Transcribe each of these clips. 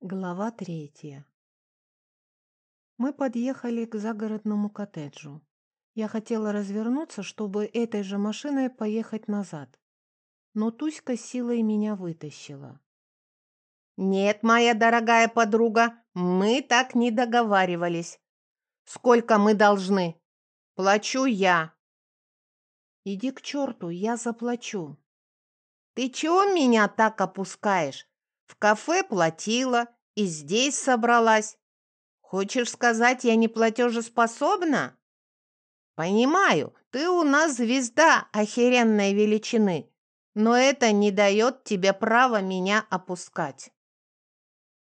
Глава третья. Мы подъехали к загородному коттеджу. Я хотела развернуться, чтобы этой же машиной поехать назад. Но Туська силой меня вытащила. «Нет, моя дорогая подруга, мы так не договаривались. Сколько мы должны? Плачу я». «Иди к черту, я заплачу». «Ты чего меня так опускаешь? В кафе платила и здесь собралась. Хочешь сказать, я не платежеспособна? Понимаю, ты у нас звезда охеренной величины, но это не дает тебе права меня опускать.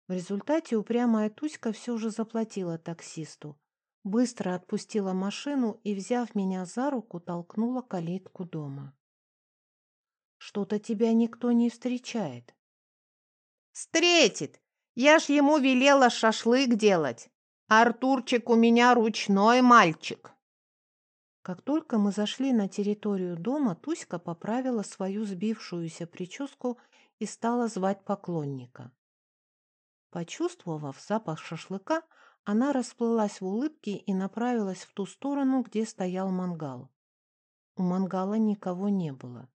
В результате упрямая Туська все же заплатила таксисту. Быстро отпустила машину и, взяв меня за руку, толкнула калитку дома. «Что-то тебя никто не встречает», Встретит. Я ж ему велела шашлык делать. Артурчик у меня ручной мальчик. Как только мы зашли на территорию дома, Туська поправила свою сбившуюся прическу и стала звать поклонника. Почувствовав запах шашлыка, она расплылась в улыбке и направилась в ту сторону, где стоял мангал. У мангала никого не было.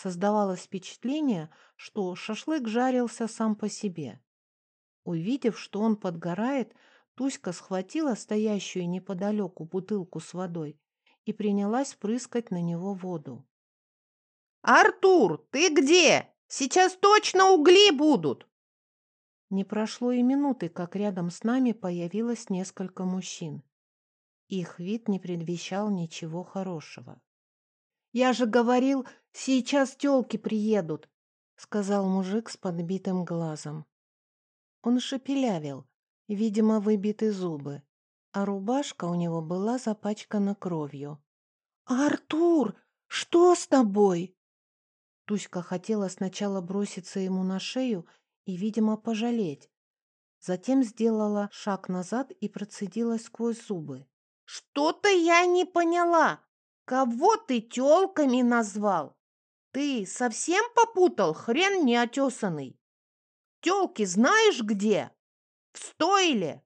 Создавалось впечатление, что шашлык жарился сам по себе. Увидев, что он подгорает, Туська схватила стоящую неподалеку бутылку с водой и принялась прыскать на него воду. «Артур, ты где? Сейчас точно угли будут!» Не прошло и минуты, как рядом с нами появилось несколько мужчин. Их вид не предвещал ничего хорошего. «Я же говорил, сейчас тёлки приедут», — сказал мужик с подбитым глазом. Он шепелявил, видимо, выбиты зубы, а рубашка у него была запачкана кровью. «Артур, что с тобой?» Туська хотела сначала броситься ему на шею и, видимо, пожалеть. Затем сделала шаг назад и процедила сквозь зубы. «Что-то я не поняла. Кого ты тёлками назвал? Ты совсем попутал, хрен неотесанный? Тёлки знаешь где? В стойле?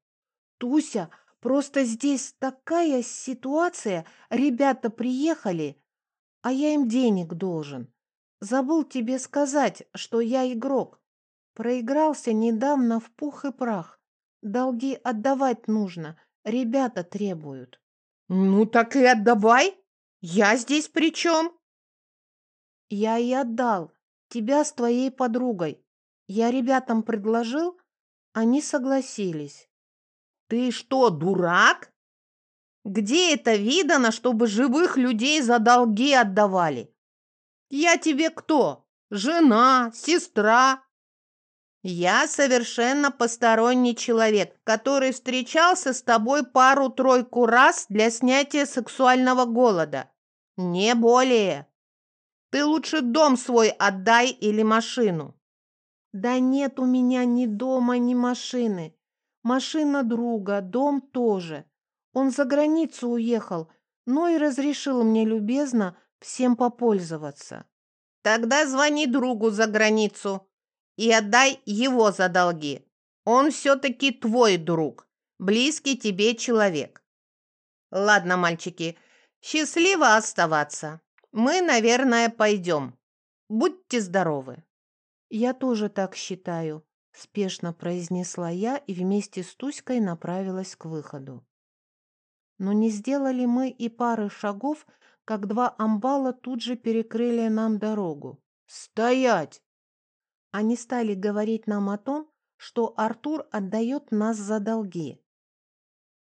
Туся, просто здесь такая ситуация. Ребята приехали, а я им денег должен. Забыл тебе сказать, что я игрок. Проигрался недавно в пух и прах. Долги отдавать нужно, ребята требуют. Ну так и отдавай. «Я здесь при чем?» «Я и отдал. Тебя с твоей подругой. Я ребятам предложил, они согласились». «Ты что, дурак? Где это видано, чтобы живых людей за долги отдавали? Я тебе кто? Жена, сестра?» «Я совершенно посторонний человек, который встречался с тобой пару-тройку раз для снятия сексуального голода. Не более. Ты лучше дом свой отдай или машину. Да нет у меня ни дома, ни машины. Машина друга, дом тоже. Он за границу уехал, но и разрешил мне любезно всем попользоваться. Тогда звони другу за границу и отдай его за долги. Он все-таки твой друг, близкий тебе человек. Ладно, мальчики, Счастливо оставаться. Мы, наверное, пойдем. Будьте здоровы. Я тоже так считаю, спешно произнесла я и вместе с Туськой направилась к выходу. Но не сделали мы и пары шагов, как два амбала тут же перекрыли нам дорогу. «Стоять!» Они стали говорить нам о том, что Артур отдает нас за долги.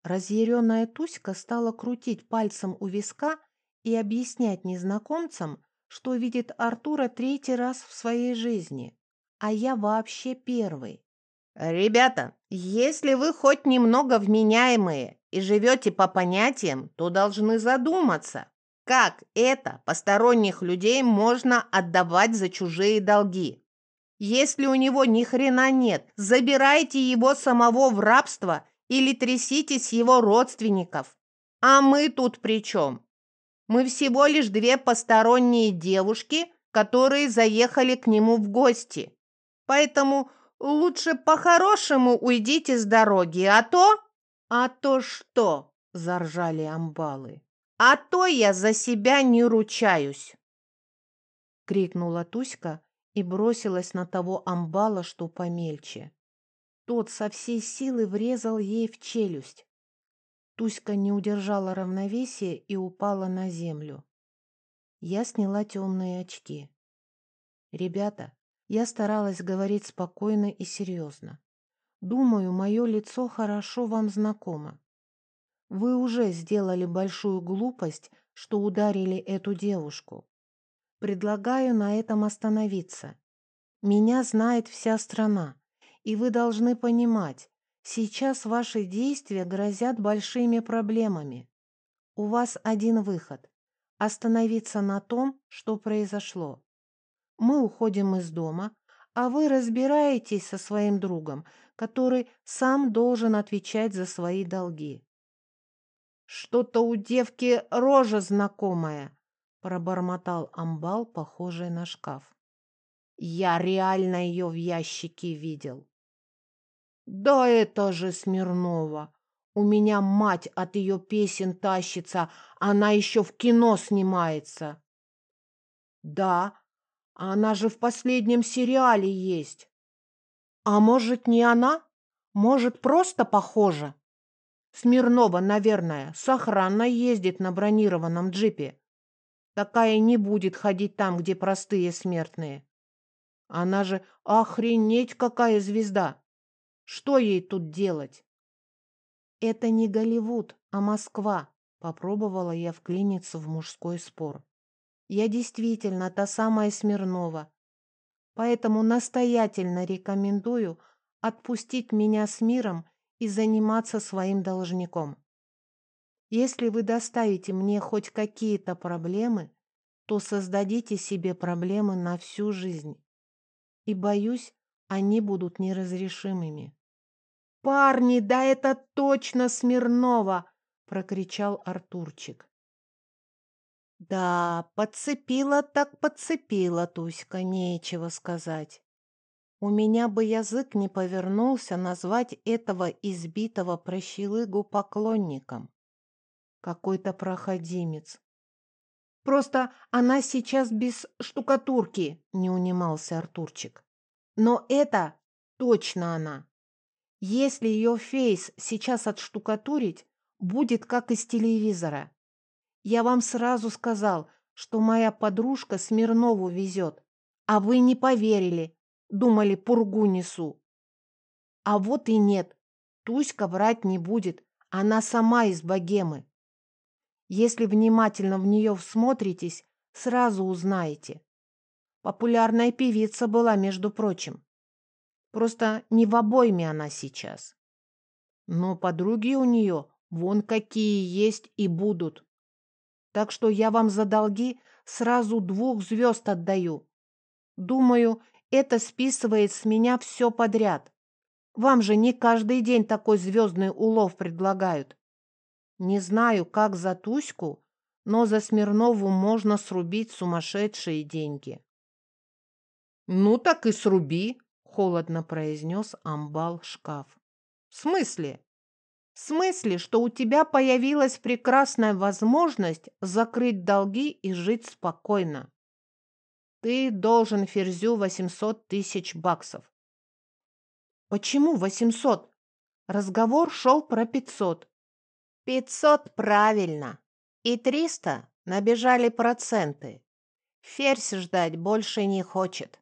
Разъяренная Туська стала крутить пальцем у виска и объяснять незнакомцам, что видит Артура третий раз в своей жизни, а я вообще первый. «Ребята, если вы хоть немного вменяемые и живете по понятиям, то должны задуматься, как это посторонних людей можно отдавать за чужие долги. Если у него ни хрена нет, забирайте его самого в рабство или тряситесь его родственников. А мы тут при чем? Мы всего лишь две посторонние девушки, которые заехали к нему в гости. Поэтому Лучше по-хорошему уйдите с дороги, а то... А то что? Заржали амбалы. А то я за себя не ручаюсь. Крикнула Туська и бросилась на того амбала, что помельче. Тот со всей силы врезал ей в челюсть. Туська не удержала равновесия и упала на землю. Я сняла темные очки. «Ребята, я старалась говорить спокойно и серьезно. Думаю, мое лицо хорошо вам знакомо. Вы уже сделали большую глупость, что ударили эту девушку. Предлагаю на этом остановиться. Меня знает вся страна, и вы должны понимать, сейчас ваши действия грозят большими проблемами. У вас один выход – остановиться на том, что произошло. Мы уходим из дома, а вы разбираетесь со своим другом, который сам должен отвечать за свои долги. Что-то у девки рожа знакомая, пробормотал амбал, похожий на шкаф. Я реально ее в ящике видел. Да это же Смирнова. У меня мать от ее песен тащится, она еще в кино снимается. Да, она же в последнем сериале есть. А может, не она? Может, просто похожа? Смирнова, наверное, с охраной ездит на бронированном джипе. Такая не будет ходить там, где простые смертные. Она же охренеть какая звезда. Что ей тут делать? Это не Голливуд, а Москва. Попробовала я вклиниться в мужской спор. Я действительно та самая Смирнова. Поэтому настоятельно рекомендую отпустить меня с миром и заниматься своим должником. Если вы доставите мне хоть какие-то проблемы, то создадите себе проблемы на всю жизнь. И, боюсь, они будут неразрешимыми. «Парни, да это точно Смирнова!» — прокричал Артурчик. Да, подцепила так подцепила Туська, нечего сказать. У меня бы язык не повернулся назвать этого избитого прощелыгу поклонником. Какой-то проходимец. Просто она сейчас без штукатурки, не унимался Артурчик. Но это точно она. Если ее фейс сейчас отштукатурить, будет как из телевизора. Я вам сразу сказал, что моя подружка Смирнову везет, а вы не поверили, думали, пургу несу. А вот и нет, Туська врать не будет, она сама из богемы. Если внимательно в нее всмотритесь, сразу узнаете. Популярная певица была, между прочим. Просто не в обойме она сейчас. Но подруги у нее вон какие есть и будут. Так что я вам за долги сразу двух звезд отдаю. Думаю, это списывает с меня все подряд. Вам же не каждый день такой звездный улов предлагают. Не знаю, как за Туську, но за Смирнову можно срубить сумасшедшие деньги. «Ну так и сруби», — холодно произнес амбал шкаф. «В смысле?» В смысле, что у тебя появилась прекрасная возможность закрыть долги и жить спокойно. Ты должен Ферзю 800 тысяч баксов. Почему 800? Разговор шел про 500. 500 правильно. И 300 набежали проценты. Ферзь ждать больше не хочет.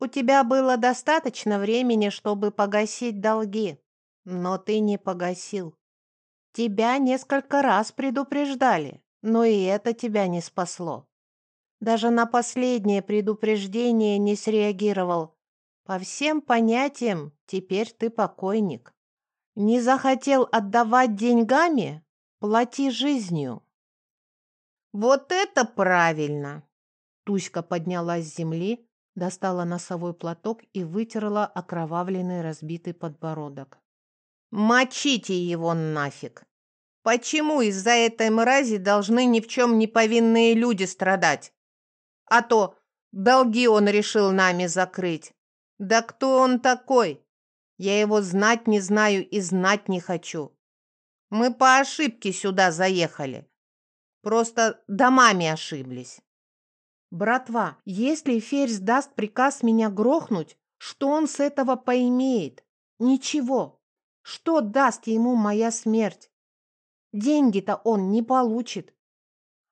У тебя было достаточно времени, чтобы погасить долги. Но ты не погасил. Тебя несколько раз предупреждали, но и это тебя не спасло. Даже на последнее предупреждение не среагировал. По всем понятиям теперь ты покойник. Не захотел отдавать деньгами? Плати жизнью. Вот это правильно! Туська поднялась с земли, достала носовой платок и вытерла окровавленный разбитый подбородок. Мочите его нафиг. Почему из-за этой мрази должны ни в чем не повинные люди страдать? А то долги он решил нами закрыть. Да кто он такой? Я его знать не знаю и знать не хочу. Мы по ошибке сюда заехали. Просто домами ошиблись. Братва, если Ферзь даст приказ меня грохнуть, что он с этого поимеет? Ничего. Что даст ему моя смерть? Деньги-то он не получит.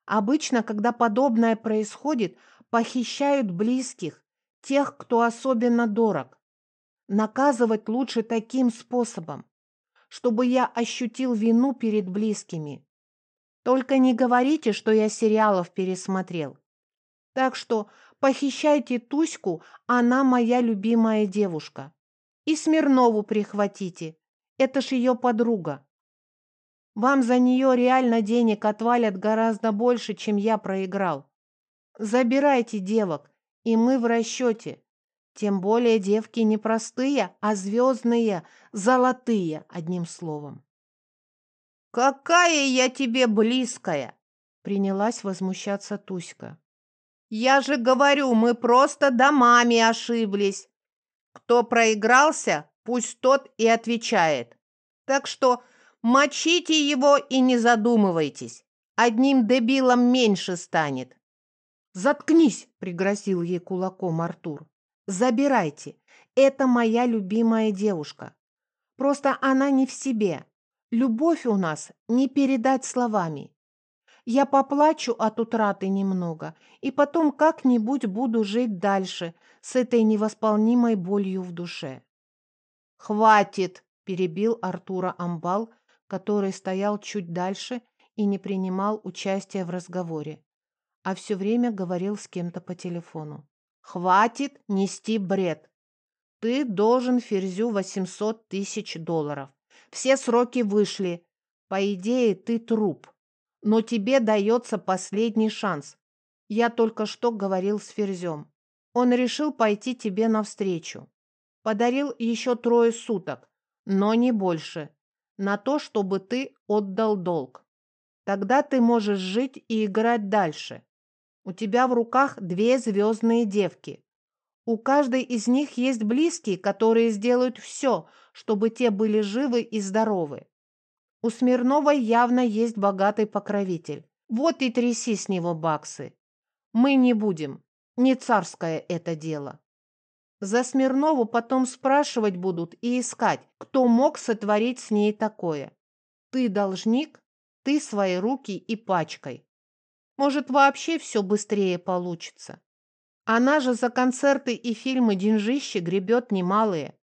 Обычно, когда подобное происходит, похищают близких, тех, кто особенно дорог. Наказывать лучше таким способом, чтобы я ощутил вину перед близкими. Только не говорите, что я сериалов пересмотрел. Так что похищайте Туську, она моя любимая девушка. И Смирнову прихватите, это ж ее подруга. Вам за нее реально денег отвалят гораздо больше, чем я проиграл. Забирайте девок, и мы в расчете. Тем более девки не простые, а звездные, золотые, одним словом. «Какая я тебе близкая!» — принялась возмущаться Туська. «Я же говорю, мы просто домами ошиблись. Кто проигрался, пусть тот и отвечает. Так что мочите его и не задумывайтесь. Одним дебилом меньше станет». «Заткнись!» — пригрозил ей кулаком Артур. «Забирайте. Это моя любимая девушка. Просто она не в себе. Любовь у нас не передать словами. Я поплачу от утраты немного, и потом как-нибудь буду жить дальше с этой невосполнимой болью в душе. «Хватит!» – перебил Артура Амбал, который стоял чуть дальше и не принимал участия в разговоре, а все время говорил с кем-то по телефону. «Хватит нести бред! Ты должен Ферзю 800 тысяч долларов. Все сроки вышли. По идее, ты труп. Но тебе дается последний шанс. Я только что говорил с Ферзем. Он решил пойти тебе навстречу. Подарил еще трое суток, но не больше, на то, чтобы ты отдал долг. Тогда ты можешь жить и играть дальше. У тебя в руках две звездные девки. У каждой из них есть близкие, которые сделают все, чтобы те были живы и здоровы. У Смирновой явно есть богатый покровитель. Вот и тряси с него баксы. Мы не будем. Не царское это дело. За Смирнову потом спрашивать будут и искать, кто мог сотворить с ней такое. Ты должник, ты свои руки и пачкой. Может, вообще все быстрее получится. Она же за концерты и фильмы деньжище гребет немалые.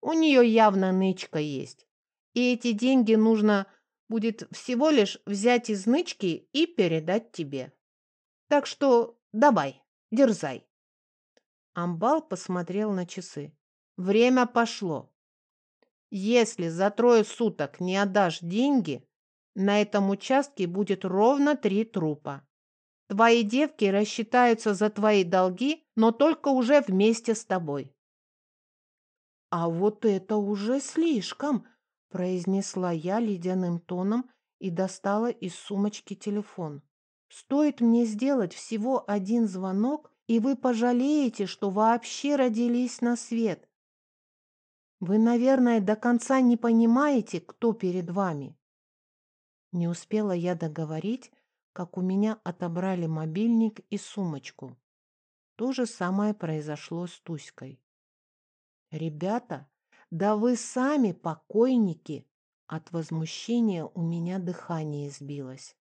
У нее явно нычка есть. И эти деньги нужно будет всего лишь взять из нычки и передать тебе. Так что давай, дерзай. Амбал посмотрел на часы. Время пошло. Если за трое суток не отдашь деньги, на этом участке будет ровно три трупа. Твои девки рассчитаются за твои долги, но только уже вместе с тобой. А вот это уже слишком, произнесла я ледяным тоном и достала из сумочки телефон. Стоит мне сделать всего один звонок, и вы пожалеете, что вообще родились на свет. Вы, наверное, до конца не понимаете, кто перед вами. Не успела я договорить, как у меня отобрали мобильник и сумочку. То же самое произошло с Туськой. «Ребята, да вы сами покойники!» От возмущения у меня дыхание сбилось.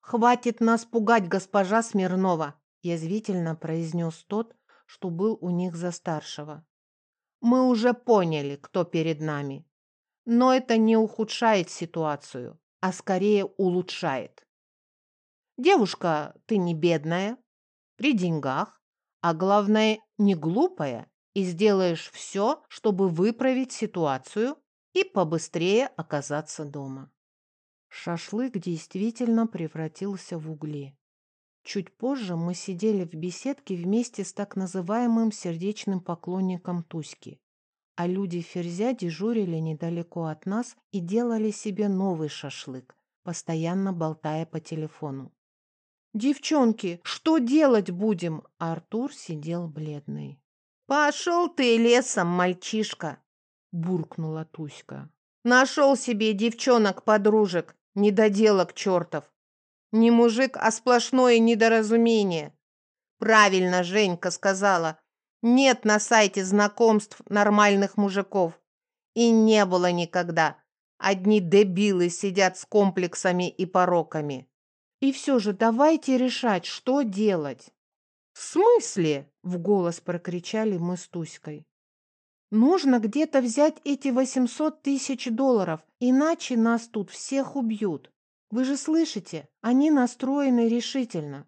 «Хватит нас пугать, госпожа Смирнова!» язвительно произнес тот, что был у них за старшего. «Мы уже поняли, кто перед нами. Но это не ухудшает ситуацию, а скорее улучшает. Девушка, ты не бедная, при деньгах, а главное, не глупая, и сделаешь все, чтобы выправить ситуацию и побыстрее оказаться дома. Шашлык действительно превратился в угли. Чуть позже мы сидели в беседке вместе с так называемым сердечным поклонником Туськи, а люди Ферзя дежурили недалеко от нас и делали себе новый шашлык, постоянно болтая по телефону. «Девчонки, что делать будем?» Артур сидел бледный. Пошел ты лесом, мальчишка, буркнула Туська. Нашел себе девчонок-подружек, недоделок чертов. Не мужик, а сплошное недоразумение. Правильно Женька сказала. Нет на сайте знакомств нормальных мужиков. И не было никогда. Одни дебилы сидят с комплексами и пороками. И все же давайте решать, что делать. В смысле? В голос прокричали мы с Туськой. Нужно где-то взять эти восемьсот тысяч долларов, иначе нас тут всех убьют. Вы же слышите, они настроены решительно.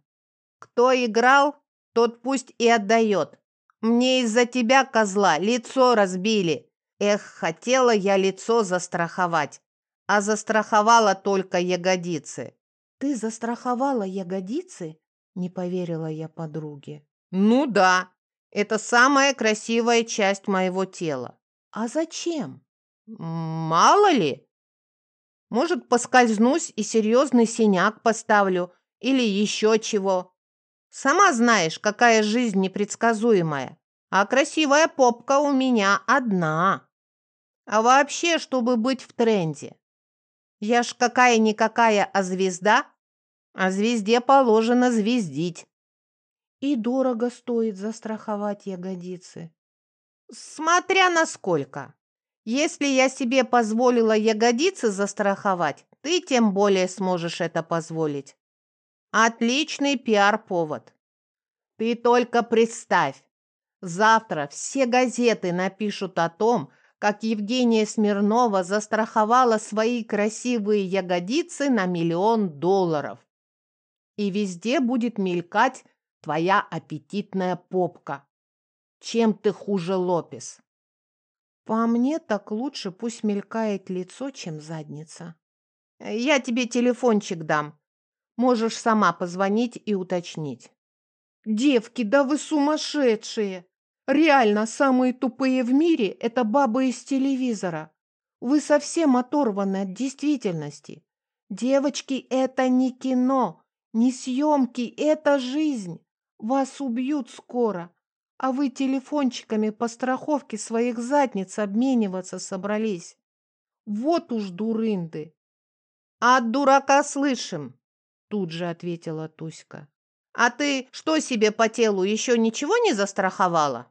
Кто играл, тот пусть и отдает. Мне из-за тебя, козла, лицо разбили. Эх, хотела я лицо застраховать, а застраховала только ягодицы. Ты застраховала ягодицы? Не поверила я подруге. Ну да, это самая красивая часть моего тела. А зачем? Мало ли. Может, поскользнусь и серьезный синяк поставлю или еще чего. Сама знаешь, какая жизнь непредсказуемая. А красивая попка у меня одна. А вообще, чтобы быть в тренде. Я ж какая-никакая, а звезда. А звезде положено звездить. И дорого стоит застраховать ягодицы. Смотря на сколько. Если я себе позволила ягодицы застраховать, ты тем более сможешь это позволить. Отличный пиар-повод. Ты только представь. Завтра все газеты напишут о том, как Евгения Смирнова застраховала свои красивые ягодицы на миллион долларов. И везде будет мелькать твоя аппетитная попка. Чем ты хуже Лопес? По мне так лучше пусть мелькает лицо, чем задница. Я тебе телефончик дам. Можешь сама позвонить и уточнить. Девки, да вы сумасшедшие! Реально, самые тупые в мире – это бабы из телевизора. Вы совсем оторваны от действительности. Девочки, это не кино, не съемки, это жизнь. Вас убьют скоро, а вы телефончиками по страховке своих задниц обмениваться собрались. Вот уж дурынды. А от дурака слышим тут же ответила Туська. А ты что себе по телу еще ничего не застраховала?